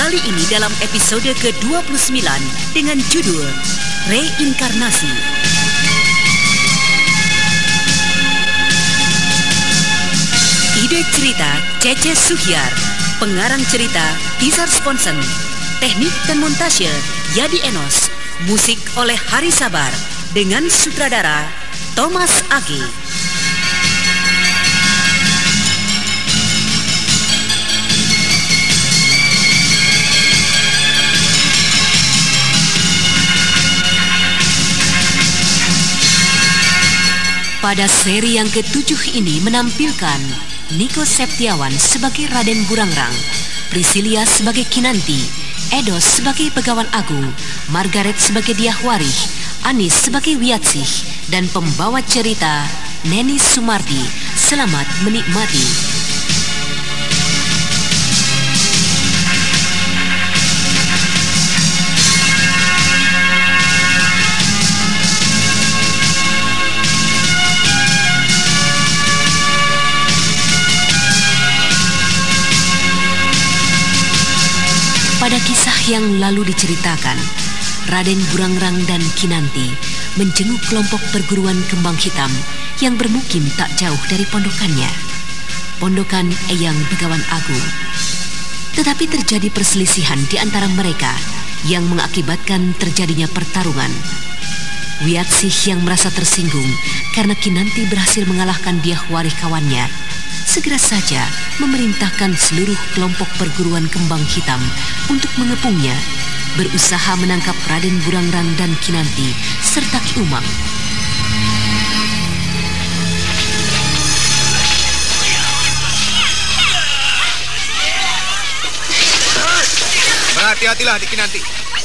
Kali ini dalam episode ke-29 dengan judul Reinkarnasi. Ide cerita Cece Suhyar, pengarang cerita Tizar Sponsen, teknik dan montase Yadi Enos, musik oleh Hari Sabar dengan sutradara Thomas Agi. Pada seri yang ketujuh ini menampilkan Niko Septiawan sebagai Raden Burangrang, Priscilia sebagai Kinanti, Edos sebagai Pegawan Agung, Margaret sebagai Diahwarih, Anis sebagai Wiatsih, dan pembawa cerita Neni Sumardi. Selamat menikmati. Yang lalu diceritakan, Raden Burangrang dan Kinanti menjenguk kelompok perguruan kembang hitam yang bermukim tak jauh dari pondokannya. Pondokan Eyang Begawan Agung. Tetapi terjadi perselisihan di antara mereka yang mengakibatkan terjadinya pertarungan. Wiatsih yang merasa tersinggung karena Kinanti berhasil mengalahkan dia warih kawannya segera saja memerintahkan seluruh kelompok perguruan kembang hitam untuk mengepungnya, berusaha menangkap Raden Burangrang dan Kinanti serta Ki Umang. Berhati-hatilah di Kinanti.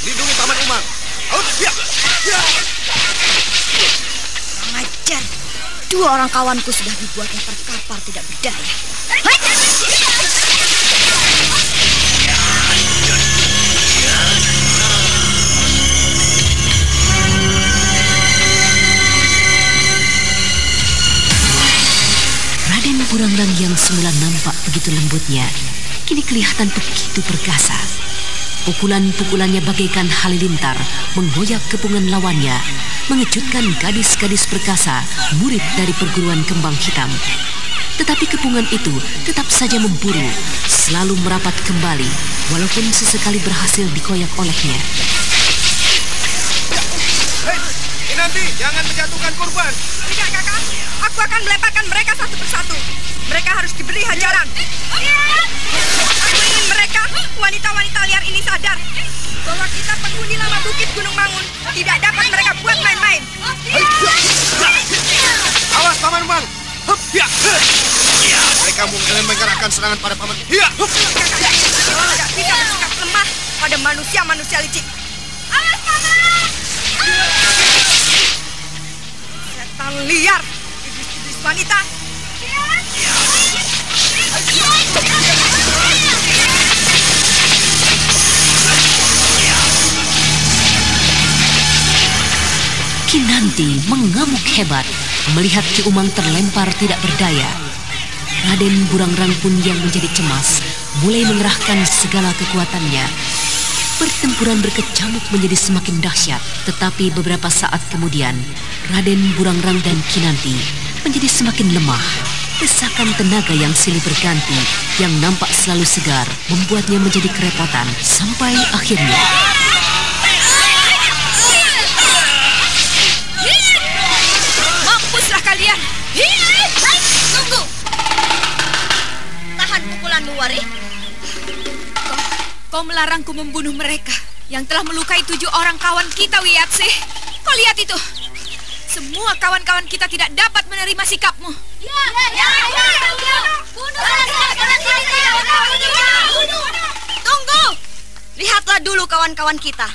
Lindungi Paman Umang. Oh, ya, ya. Mengajar. Dua orang kawanku sudah dibuatnya terkapar tidak berdaya. Raden Burangrang yang semula nampak begitu lembutnya, kini kelihatan begitu perkasa. Pukulan-pukulannya bagaikan halilintar menggoyak kepungan lawannya, mengejutkan gadis-gadis perkasa murid dari perguruan kembang hitam. Tetapi kepungan itu tetap saja memburu, selalu merapat kembali, walaupun sesekali berhasil dikoyak olehnya. Hei, nanti jangan menjatuhkan korban. Tidak, kakak. Aku akan melepaskan mereka satu persatu. Mereka harus diberi hajaran. Aku ingin mereka, wanita-wanita liar ini sadar bahwa kita penghuni lama bukit Gunung Mangun tidak dapat mereka buat main-main. Awas paman bang. Ya. Mereka mungkin menggerakkan serangan pada paman. Ya. Tidak bisa bersikap lemah pada manusia-manusia licik. Awas paman. Setan liar, iblis-iblis wanita. Kinanti mengamuk hebat melihat Ki Umang terlempar tidak berdaya. Raden Burangrang pun yang menjadi cemas mulai mengerahkan segala kekuatannya. Pertempuran berkecamuk menjadi semakin dahsyat, tetapi beberapa saat kemudian Raden Burangrang dan Kinanti menjadi semakin lemah. Desakan tenaga yang silih berganti, yang nampak selalu segar, membuatnya menjadi kerepotan sampai akhirnya kau melarangku membunuh mereka yang telah melukai tujuh orang kawan kita, Wiyatsih. Kau lihat itu. Semua kawan-kawan kita tidak dapat menerima sikapmu. Ya, ya, ya, ya, ya. Bunuh, Tunggu. Lihatlah dulu kawan-kawan kita.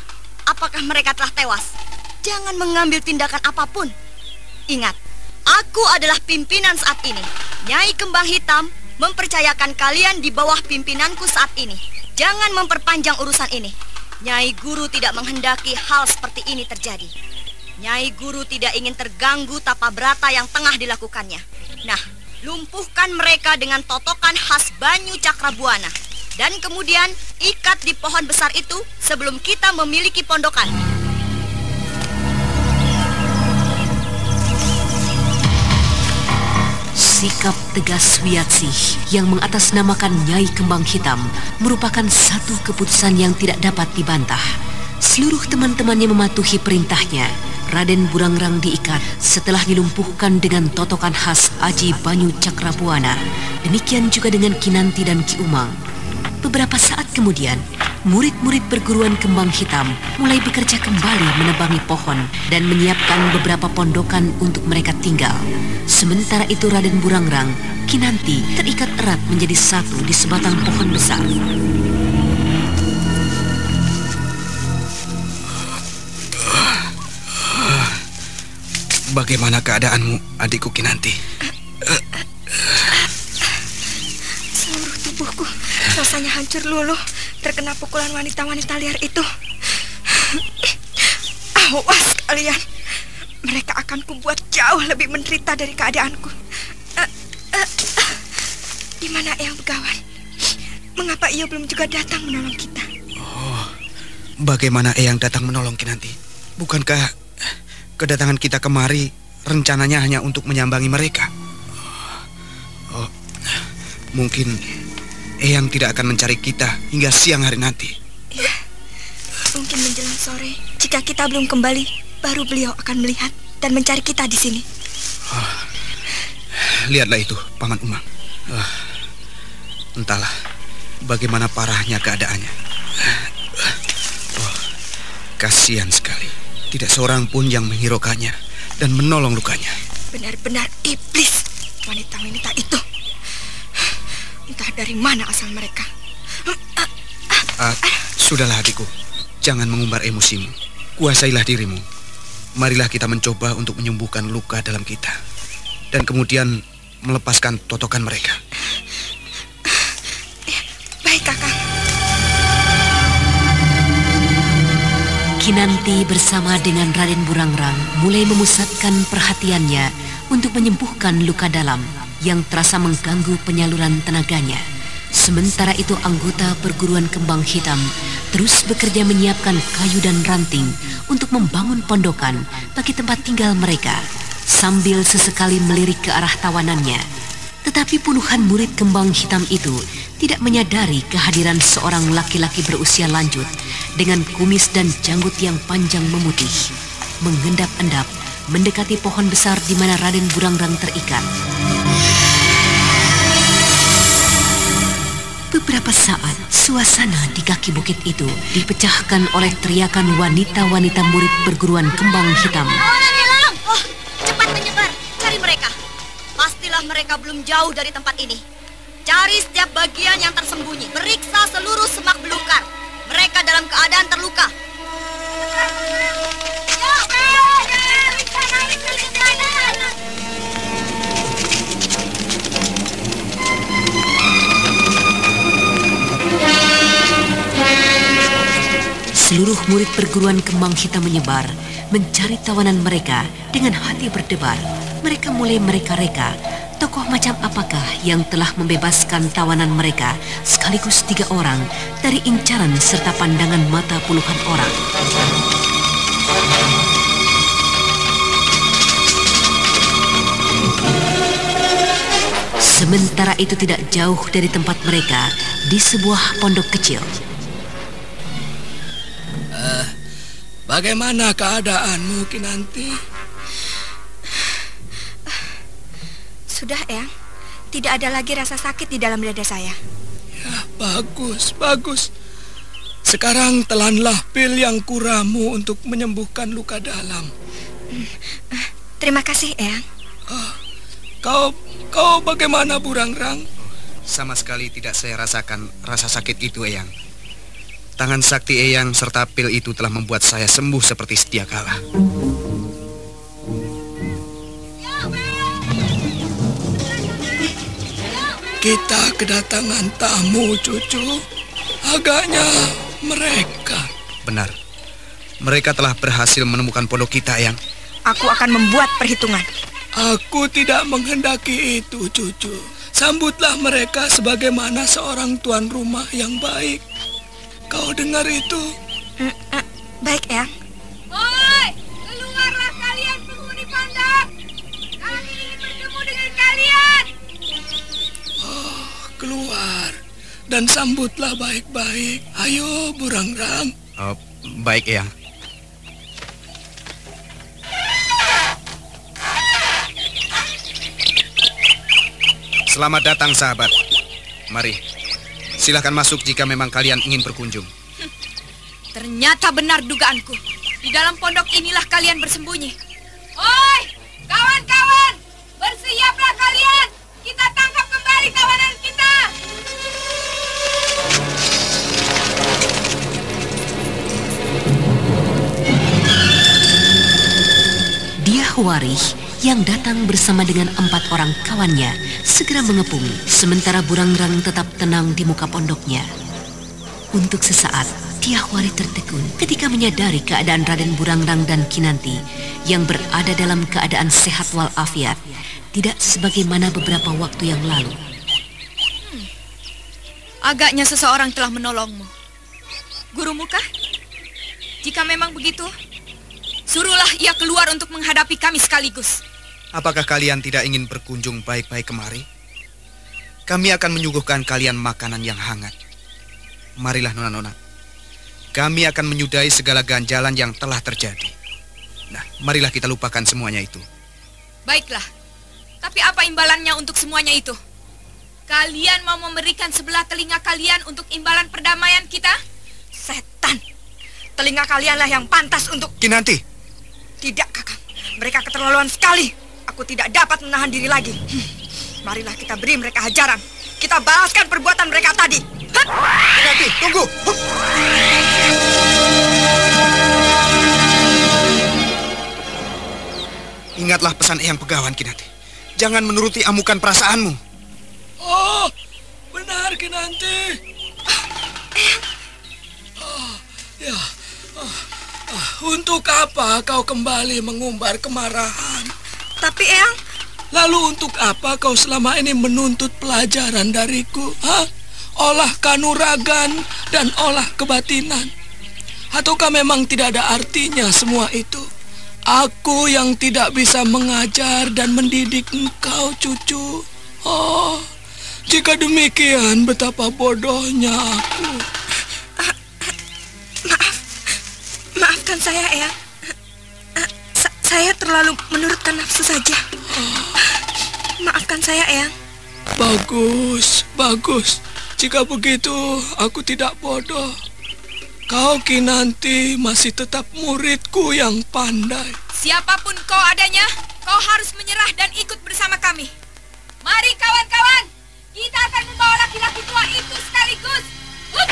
Apakah mereka telah tewas? Jangan mengambil tindakan apa pun. Ingat, aku adalah pimpinan saat ini. Nyai Kembang Hitam mempercayakan kalian di bawah pimpinanku saat ini. Jangan memperpanjang urusan ini. Nyai Guru tidak menghendaki hal seperti ini terjadi. Nyai Guru tidak ingin terganggu tapa berata yang tengah dilakukannya. Nah, lumpuhkan mereka dengan totokan khas Banyu Cakrabuana. Dan kemudian ikat di pohon besar itu sebelum kita memiliki pondokan. Sikap tegas Wiyatsih yang mengatasnamakan Nyai Kembang Hitam merupakan satu keputusan yang tidak dapat dibantah. Seluruh teman-temannya mematuhi perintahnya. Raden Burangrang diikat setelah dilumpuhkan dengan totokan khas Aji Banyu Cakrabuana. Demikian juga dengan Kinanti dan Ki Umang. Beberapa saat kemudian, murid-murid perguruan kembang hitam mulai bekerja kembali menebangi pohon dan menyiapkan beberapa pondokan untuk mereka tinggal. Sementara itu Raden Burangrang, Kinanti terikat erat menjadi satu di sebatang pohon besar. Bagaimana keadaanmu, adikku Kinanti? Seluruh tubuhku rasanya hancur luluh terkena pukulan wanita-wanita liar itu. Awas kalian. Mereka akan kubuat jauh lebih menderita dari keadaanku. Eh, eh, eh. Di mana Eyang Begawan? Mengapa ia belum juga datang menolong kita? Bagaimana Eyang datang menolong Kinanti? Bukankah kedatangan kita kemari rencananya hanya untuk menyambangi mereka? Oh, mungkin Eyang tidak akan mencari kita hingga siang hari nanti. Ya, mungkin menjelang sore. Jika kita belum kembali, baru beliau akan melihat dan mencari kita di sini. Lihatlah itu, Paman Umang. Ah, entahlah bagaimana parahnya keadaannya. Oh, kasihan sekali. Tidak seorang pun yang menghiraukannya dan menolong lukanya. Benar-benar iblis wanita-wanita itu. Dari mana asal mereka. Ah, sudahlah adikku, jangan mengumbar emosimu. Kuasailah dirimu. Marilah kita mencoba untuk menyembuhkan luka dalam kita. Dan kemudian melepaskan totokan mereka. Baik, Kakak. Kinanti bersama dengan Raden Burangrang mulai memusatkan perhatiannya untuk menyembuhkan luka dalam yang terasa mengganggu penyaluran tenaganya. Sementara itu anggota perguruan kembang hitam terus bekerja menyiapkan kayu dan ranting untuk membangun pondokan bagi tempat tinggal mereka sambil sesekali melirik ke arah tawanannya. Tetapi puluhan murid kembang hitam itu tidak menyadari kehadiran seorang laki-laki berusia lanjut dengan kumis dan janggut yang panjang memutih. Mengendap-endap mendekati pohon besar di mana Raden Burangrang terikat. Beberapa saat, suasana di kaki bukit itu dipecahkan oleh teriakan wanita-wanita murid perguruan kembang hitam. Oh, cepat menyebar. Cari mereka. Pastilah mereka belum jauh dari tempat ini. Cari setiap bagian yang tersembunyi. Periksa seluruh semak belukar. Mereka dalam keadaan terluka. Murid perguruan kembang hitam menyebar, mencari tawanan mereka dengan hati berdebar. Mereka mulai mereka-reka, tokoh macam apakah yang telah membebaskan tawanan mereka sekaligus tiga orang dari incaran serta pandangan mata puluhan orang. Sementara itu tidak jauh dari tempat mereka, di sebuah pondok kecil. Bagaimana keadaanmu, Kinanti? Sudah, Eyang. Tidak ada lagi rasa sakit di dalam dada saya. Ya, bagus, bagus. Sekarang telanlah pil yang kuramu untuk menyembuhkan luka dalam. Terima kasih, Eyang. Kau, kau bagaimana, Burangrang? Sama sekali tidak saya rasakan rasa sakit itu, Eyang. Tangan sakti Eyang serta pil itu telah membuat saya sembuh seperti setia kala. Kita kedatangan tamu, cucu. Agaknya mereka. Benar. Mereka telah berhasil menemukan pondok kita, Eyang. Aku akan membuat perhitungan. Aku tidak menghendaki itu, cucu. Sambutlah mereka sebagaimana seorang tuan rumah yang baik. Kau dengar itu? Mm, eh, baik, Eyang. Oi, keluarlah kalian penghuni pondok. Kami ingin bertemu dengan kalian. Keluar dan sambutlah baik-baik. Ayo, Burangrang. Oh, baik, Eyang. Selamat datang, sahabat. Mari, silahkan masuk jika memang kalian ingin berkunjung. Ternyata benar dugaanku. Di dalam pondok inilah kalian bersembunyi. Oi, kawan-kawan, bersiaplah kalian. Kita tangkap kembali tawanan kita. Dia Warih yang datang bersama dengan empat orang kawannya segera mengepung sementara Burangrang tetap tenang di muka pondoknya. Untuk sesaat, Dia Warih tertegun ketika menyadari keadaan Raden Burangrang dan Kinanti yang berada dalam keadaan sehat walafiat, tidak sebagaimana beberapa waktu yang lalu. Agaknya seseorang telah menolongmu. Guru Muka, jika memang begitu, suruhlah ia keluar untuk menghadapi kami sekaligus. Apakah kalian tidak ingin berkunjung baik-baik kemari? Kami akan menyuguhkan kalian makanan yang hangat. Marilah nona-nona. Kami akan menyudahi segala ganjalan yang telah terjadi. Nah, marilah kita lupakan semuanya itu. Baiklah, tapi apa imbalannya untuk semuanya itu? Kalian mau memberikan sebelah telinga kalian untuk imbalan perdamaian kita? Setan. Telinga kalianlah yang pantas untuk... Kinanti, Tidak, kakak. Mereka keterlaluan sekali. Aku tidak dapat menahan diri lagi. Marilah kita beri mereka hajaran. Kita balaskan perbuatan mereka tadi. Hah? Kinanti, tunggu. Hup. Ingatlah pesan Eyang Pegawan, Kinanti. Jangan menuruti amukan perasaanmu. Oh, benar Kinanti. Oh, ya. Ah, untuk apa kau kembali mengumbar kemarahan? Tapi Eyang, Lalu untuk apa kau selama ini menuntut pelajaran dariku? Hah? Olah kanuragan dan olah kebatinan. Ataukah memang tidak ada artinya semua itu? Aku yang tidak bisa mengajar dan mendidik engkau, cucu. Oh, jika demikian betapa bodohnya aku. maafkan saya Eyang. Sa- saya terlalu menurutkan nafsu saja. Maafkan saya Eyang. Bagus, bagus. Jika begitu, aku tidak bodoh. Kau Kinanti masih tetap muridku yang pandai. Siapa pun kau adanya, kau harus menyerah dan ikut bersama kami. Mari kawan-kawan, kita akan membawa laki-laki tua itu sekaligus. Hup!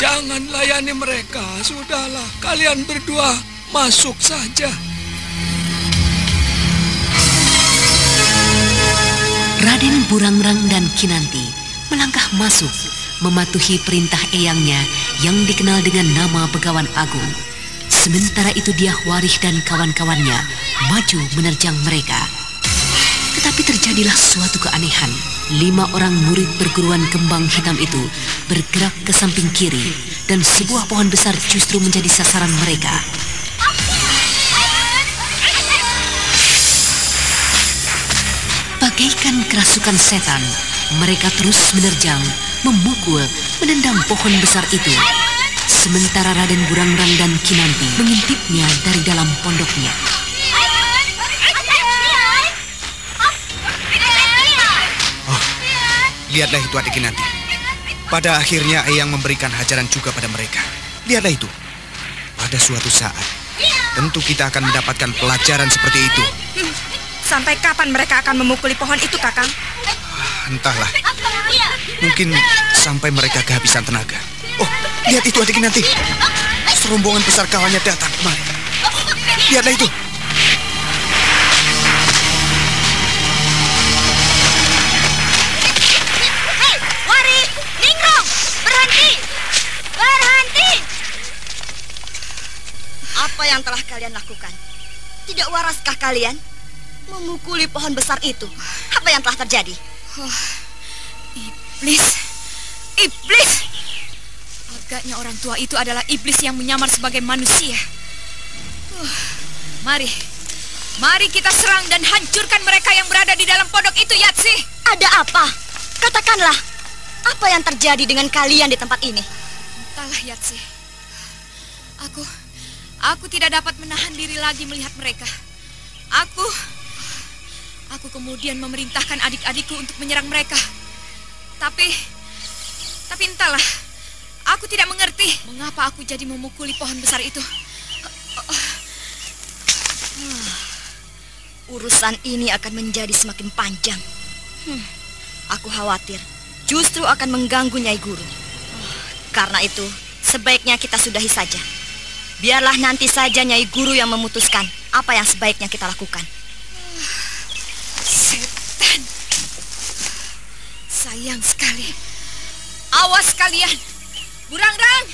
Jangan layani mereka, sudahlah. Kalian berdua masuk saja. Raden Burangrang dan Kinanti melangkah masuk mematuhi perintah eyangnya yang dikenal dengan nama Begawan Agung. Sementara itu dia Warih dan kawan-kawannya maju menerjang mereka. Tetapi terjadilah suatu keanehan. Lima orang murid perguruan kembang hitam itu bergerak ke samping kiri dan sebuah pohon besar justru menjadi sasaran mereka. Bagaikan kerasukan setan, mereka terus menerjang, memukul, menendang pohon besar itu. Sementara Raden Burangrang dan Kinanti mengintipnya dari dalam pondoknya. Lihatlah itu adik Kinanti. Pada akhirnya Eyang memberikan hajaran juga pada mereka. Lihatlah itu. Pada suatu saat, tentu kita akan mendapatkan pelajaran seperti itu. Sampai kapan mereka akan memukuli pohon itu, Kakang? Entahlah, mungkin sampai mereka kehabisan tenaga. Oh, lihat itu adik nanti. Serombongan besar kawannya datang kemari. Lihatlah itu. Hei, Wari, Ningrong, berhenti! Berhenti! Apa yang telah kalian lakukan? Tidak waraskah kalian? Memukuli pohon besar itu. Apa yang telah terjadi? Iblis. Iblis. Agaknya orang tua itu adalah iblis yang menyamar sebagai manusia. Uh, mari. Mari kita serang dan hancurkan mereka yang berada di dalam pondok itu, Yatsi. Ada apa? Katakanlah, apa yang terjadi dengan kalian di tempat ini? Entahlah, Yatsi. Aku aku tidak dapat menahan diri lagi melihat mereka. Aku aku kemudian memerintahkan adik-adikku untuk menyerang mereka. Tapi tapi entahlah. Aku tidak mengerti mengapa aku jadi memukuli pohon besar itu. Urusan ini akan menjadi semakin panjang. Hmm, aku khawatir justru akan mengganggu Nyai Guru. Karena itu, sebaiknya kita sudahi saja. Biarlah nanti saja Nyai Guru yang memutuskan apa yang sebaiknya kita lakukan. Sayang sekali. Awas kalian. Burangrang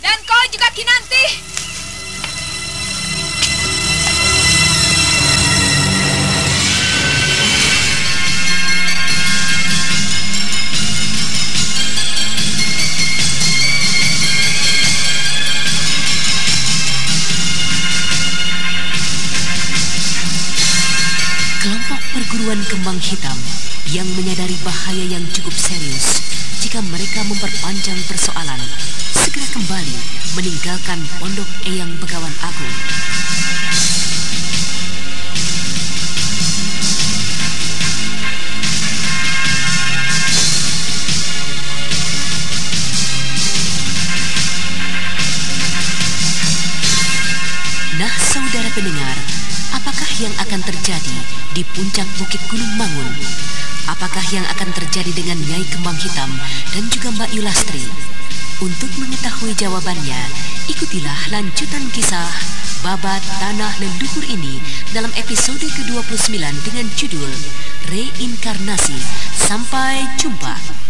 dan kau juga Kinanti. Kelompok perguruan kembang hitam yang menyadari bahaya yang cukup serius jika mereka memperpanjang persoalan segera kembali meninggalkan pondok Eyang Begawan Agung. Nah, saudara pendengar, apakah yang akan terjadi di puncak Bukit Gunung Mangun? Apakah yang akan terjadi dengan Nyai Kembang Hitam dan juga Mbak Yulastri? Untuk mengetahui jawabannya, ikutilah lanjutan kisah Babat Tanah Leluhur ini dalam episode ke-29 dengan judul Reinkarnasi. Sampai jumpa.